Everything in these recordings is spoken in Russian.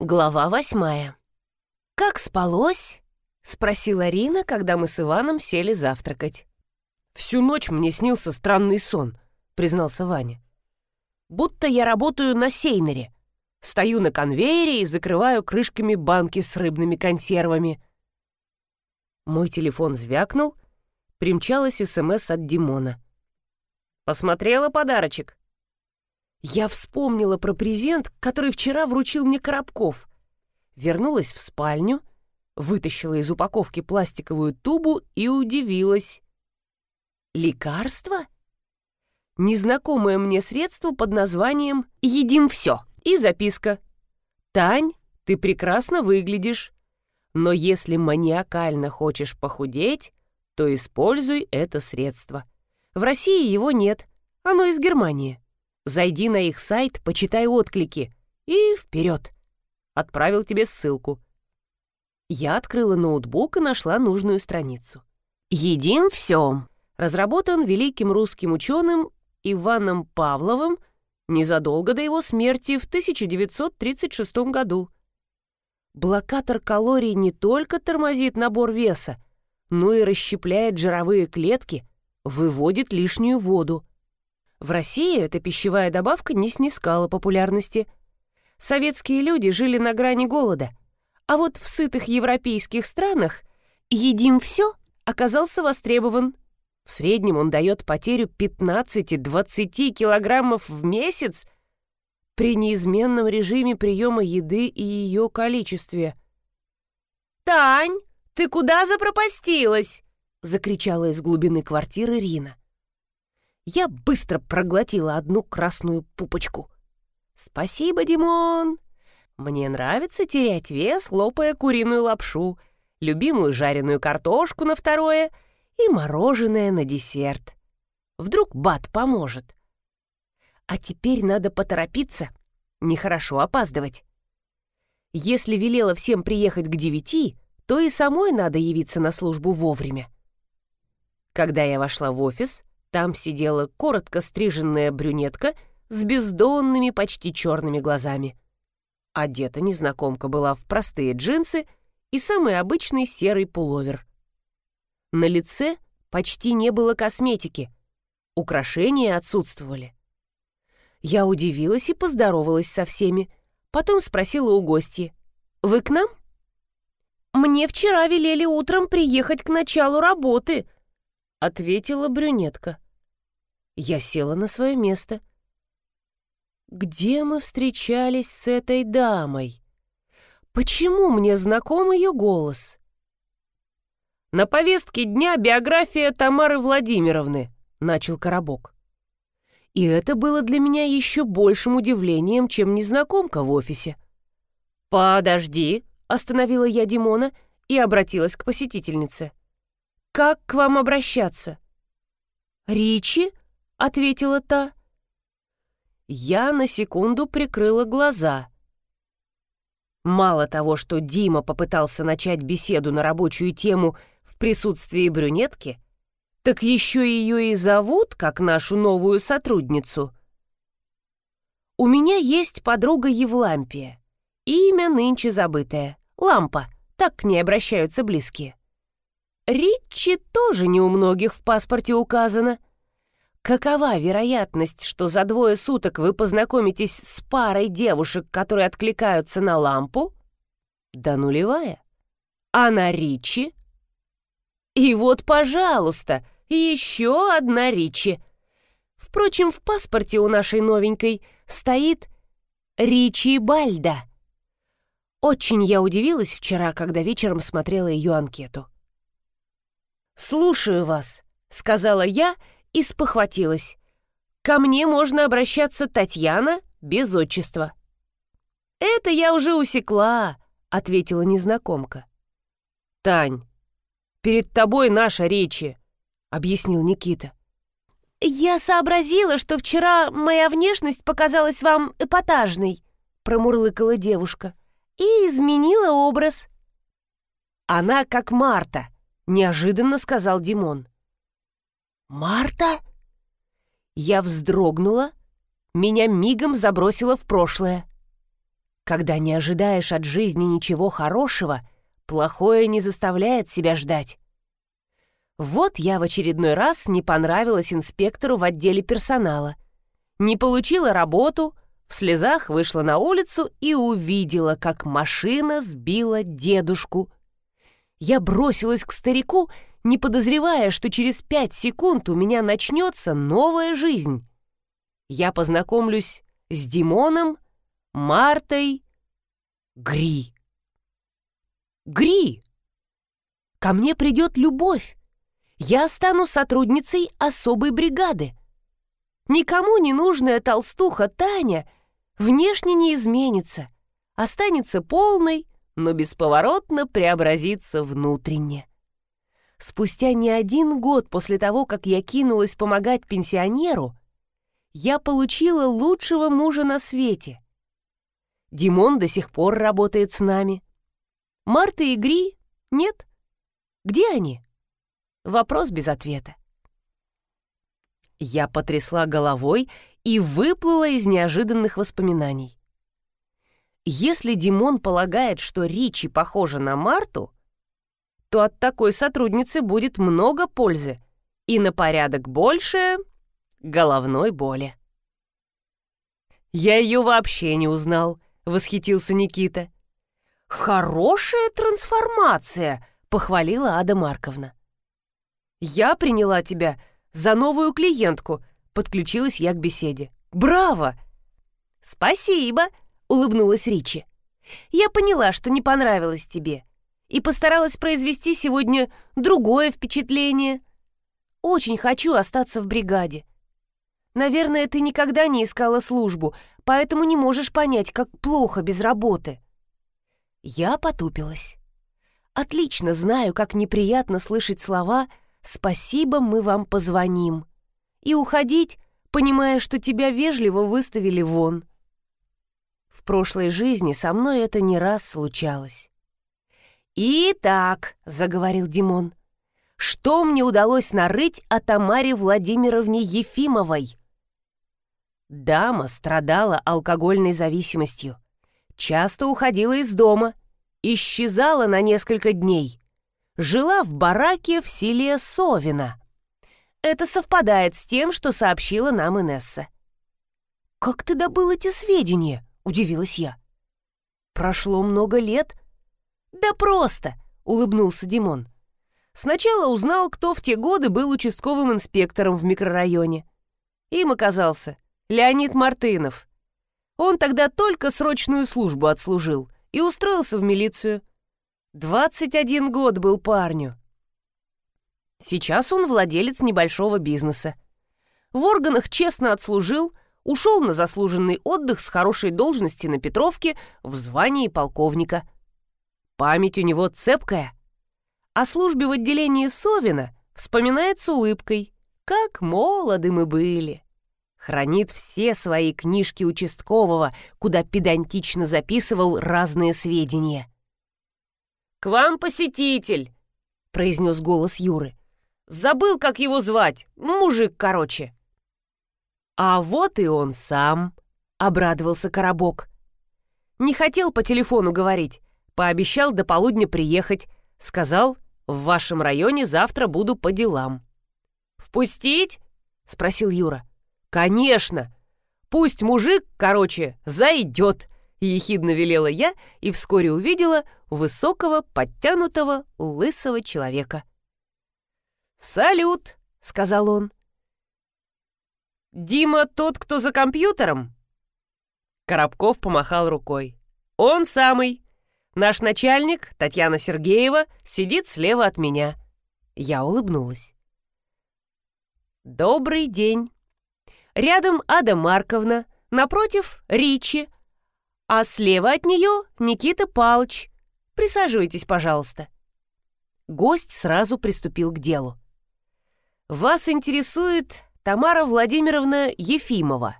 Глава восьмая. «Как спалось?» — спросила Рина, когда мы с Иваном сели завтракать. «Всю ночь мне снился странный сон», — признался Ваня. «Будто я работаю на сейнере. Стою на конвейере и закрываю крышками банки с рыбными консервами». Мой телефон звякнул, примчалась СМС от Димона. «Посмотрела подарочек?» Я вспомнила про презент, который вчера вручил мне Коробков. Вернулась в спальню, вытащила из упаковки пластиковую тубу и удивилась. Лекарство? Незнакомое мне средство под названием «Едим все» и записка. «Тань, ты прекрасно выглядишь, но если маниакально хочешь похудеть, то используй это средство. В России его нет, оно из Германии». Зайди на их сайт, почитай отклики. И вперед. Отправил тебе ссылку. Я открыла ноутбук и нашла нужную страницу. «Едим всем» разработан великим русским ученым Иваном Павловым незадолго до его смерти в 1936 году. Блокатор калорий не только тормозит набор веса, но и расщепляет жировые клетки, выводит лишнюю воду. В России эта пищевая добавка не снискала популярности. Советские люди жили на грани голода, а вот в сытых европейских странах «едим все» оказался востребован. В среднем он дает потерю 15-20 килограммов в месяц при неизменном режиме приема еды и ее количестве. «Тань, ты куда запропастилась?» — закричала из глубины квартиры Рина я быстро проглотила одну красную пупочку. «Спасибо, Димон! Мне нравится терять вес, лопая куриную лапшу, любимую жареную картошку на второе и мороженое на десерт. Вдруг бат поможет. А теперь надо поторопиться, нехорошо опаздывать. Если велела всем приехать к девяти, то и самой надо явиться на службу вовремя. Когда я вошла в офис, там сидела коротко стриженная брюнетка с бездонными, почти черными глазами. Одета незнакомка была в простые джинсы и самый обычный серый пуловер. На лице почти не было косметики, украшения отсутствовали. Я удивилась и поздоровалась со всеми, потом спросила у гостья, «Вы к нам?» «Мне вчера велели утром приехать к началу работы», — ответила брюнетка. Я села на свое место. Где мы встречались с этой дамой? Почему мне знаком ее голос? «На повестке дня биография Тамары Владимировны», — начал Коробок. И это было для меня еще большим удивлением, чем незнакомка в офисе. «Подожди», — остановила я Димона и обратилась к посетительнице. «Как к вам обращаться?» «Ричи?» — ответила та. Я на секунду прикрыла глаза. Мало того, что Дима попытался начать беседу на рабочую тему в присутствии брюнетки, так еще ее и зовут, как нашу новую сотрудницу. У меня есть подруга Евлампия. Имя нынче забытое. Лампа. Так к ней обращаются близкие. Ричи тоже не у многих в паспорте указано. Какова вероятность, что за двое суток вы познакомитесь с парой девушек, которые откликаются на лампу? Да нулевая. А на Ричи? И вот, пожалуйста, еще одна Ричи. Впрочем, в паспорте у нашей новенькой стоит Ричи Бальда. Очень я удивилась вчера, когда вечером смотрела ее анкету. «Слушаю вас», — сказала я и спохватилась. «Ко мне можно обращаться Татьяна без отчества». «Это я уже усекла», — ответила незнакомка. «Тань, перед тобой наша речи», — объяснил Никита. «Я сообразила, что вчера моя внешность показалась вам эпатажной», — промурлыкала девушка, «и изменила образ». «Она как Марта», неожиданно сказал Димон. «Марта?» Я вздрогнула, меня мигом забросило в прошлое. Когда не ожидаешь от жизни ничего хорошего, плохое не заставляет себя ждать. Вот я в очередной раз не понравилась инспектору в отделе персонала. Не получила работу, в слезах вышла на улицу и увидела, как машина сбила дедушку. Я бросилась к старику, не подозревая, что через пять секунд у меня начнется новая жизнь. Я познакомлюсь с Димоном, Мартой, Гри. Гри! Ко мне придет любовь я стану сотрудницей особой бригады. Никому не нужная толстуха Таня внешне не изменится, останется полной, но бесповоротно преобразится внутренне. Спустя не один год после того, как я кинулась помогать пенсионеру, я получила лучшего мужа на свете. Димон до сих пор работает с нами. Марта и Гри нет. Где они? Вопрос без ответа. Я потрясла головой и выплыла из неожиданных воспоминаний. Если Димон полагает, что Ричи похожа на Марту, то от такой сотрудницы будет много пользы и на порядок больше головной боли. «Я ее вообще не узнал», — восхитился Никита. «Хорошая трансформация», — похвалила Ада Марковна. «Я приняла тебя за новую клиентку», — подключилась я к беседе. «Браво!» «Спасибо!» — улыбнулась Ричи. «Я поняла, что не понравилось тебе, и постаралась произвести сегодня другое впечатление. Очень хочу остаться в бригаде. Наверное, ты никогда не искала службу, поэтому не можешь понять, как плохо без работы». Я потупилась. Отлично знаю, как неприятно слышать слова — «Спасибо, мы вам позвоним». И уходить, понимая, что тебя вежливо выставили вон. Прошлой жизни со мной это не раз случалось. «Итак», — заговорил Димон, — «что мне удалось нарыть о Тамаре Владимировне Ефимовой?» Дама страдала алкогольной зависимостью, часто уходила из дома, исчезала на несколько дней, жила в бараке в селе Совина. Это совпадает с тем, что сообщила нам Инесса. «Как ты добыл эти сведения?» — удивилась я. «Прошло много лет?» «Да просто!» — улыбнулся Димон. «Сначала узнал, кто в те годы был участковым инспектором в микрорайоне. Им оказался Леонид Мартынов. Он тогда только срочную службу отслужил и устроился в милицию. 21 год был парню. Сейчас он владелец небольшого бизнеса. В органах честно отслужил, ушел на заслуженный отдых с хорошей должности на Петровке в звании полковника. Память у него цепкая. О службе в отделении Совина вспоминает с улыбкой. Как молоды мы были. Хранит все свои книжки участкового, куда педантично записывал разные сведения. «К вам посетитель!» — произнес голос Юры. «Забыл, как его звать. Мужик, короче». «А вот и он сам», — обрадовался Коробок. «Не хотел по телефону говорить. Пообещал до полудня приехать. Сказал, в вашем районе завтра буду по делам». «Впустить?» — спросил Юра. «Конечно! Пусть мужик, короче, зайдет!» — ехидно велела я и вскоре увидела высокого, подтянутого, лысого человека. «Салют!» — сказал он. «Дима тот, кто за компьютером?» Коробков помахал рукой. «Он самый. Наш начальник, Татьяна Сергеева, сидит слева от меня». Я улыбнулась. «Добрый день. Рядом Ада Марковна, напротив — Ричи, а слева от нее Никита Палыч. Присаживайтесь, пожалуйста». Гость сразу приступил к делу. «Вас интересует Тамара Владимировна Ефимова».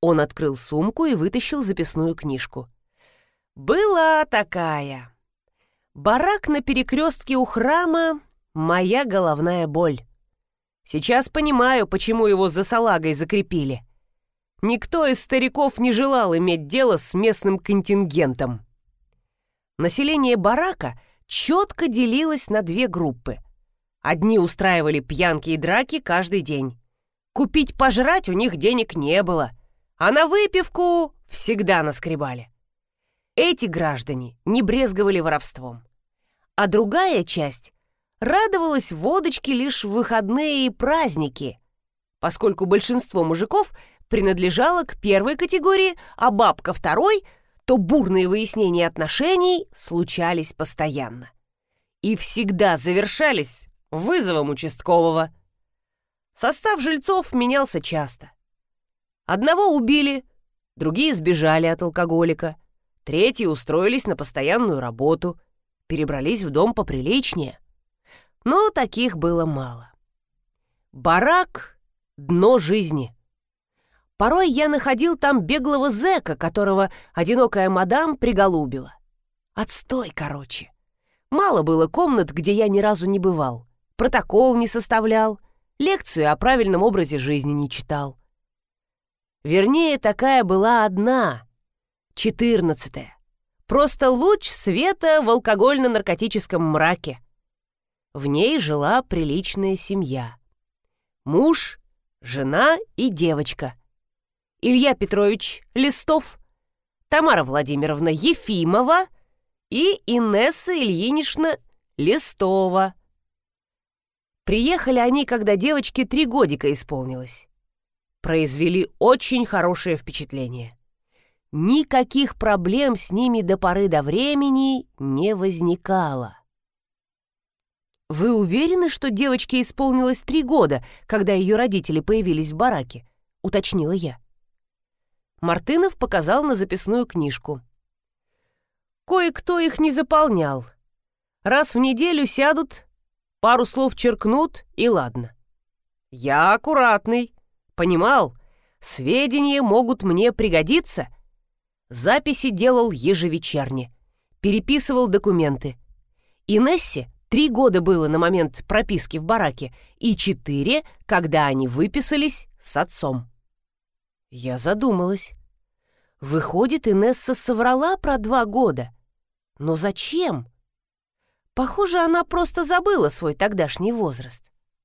Он открыл сумку и вытащил записную книжку. «Была такая. Барак на перекрестке у храма — моя головная боль. Сейчас понимаю, почему его за салагой закрепили. Никто из стариков не желал иметь дело с местным контингентом. Население барака четко делилось на две группы. Одни устраивали пьянки и драки каждый день. Купить пожрать у них денег не было, а на выпивку всегда наскребали. Эти граждане не брезговали воровством. А другая часть радовалась водочке лишь в выходные и праздники, поскольку большинство мужиков принадлежало к первой категории, а бабка второй, то бурные выяснения отношений случались постоянно. И всегда завершались вызовом участкового. Состав жильцов менялся часто. Одного убили, другие сбежали от алкоголика, третьи устроились на постоянную работу, перебрались в дом поприличнее. Но таких было мало. Барак — дно жизни — Порой я находил там беглого зэка, которого одинокая мадам приголубила. Отстой, короче. Мало было комнат, где я ни разу не бывал. Протокол не составлял, лекцию о правильном образе жизни не читал. Вернее, такая была одна, четырнадцатая. Просто луч света в алкогольно-наркотическом мраке. В ней жила приличная семья. Муж, жена и девочка — Илья Петрович Листов, Тамара Владимировна Ефимова и Инесса Ильинична Листова. Приехали они, когда девочке три годика исполнилось. Произвели очень хорошее впечатление. Никаких проблем с ними до поры до времени не возникало. «Вы уверены, что девочке исполнилось три года, когда ее родители появились в бараке?» — уточнила я. Мартынов показал на записную книжку. Кое-кто их не заполнял. Раз в неделю сядут, пару слов черкнут, и ладно. Я аккуратный. Понимал, сведения могут мне пригодиться. Записи делал ежевечерне. Переписывал документы. Инессе три года было на момент прописки в бараке и четыре, когда они выписались с отцом. Я задумалась. Выходит, Инесса соврала про два года. Но зачем? Похоже, она просто забыла свой тогдашний возраст.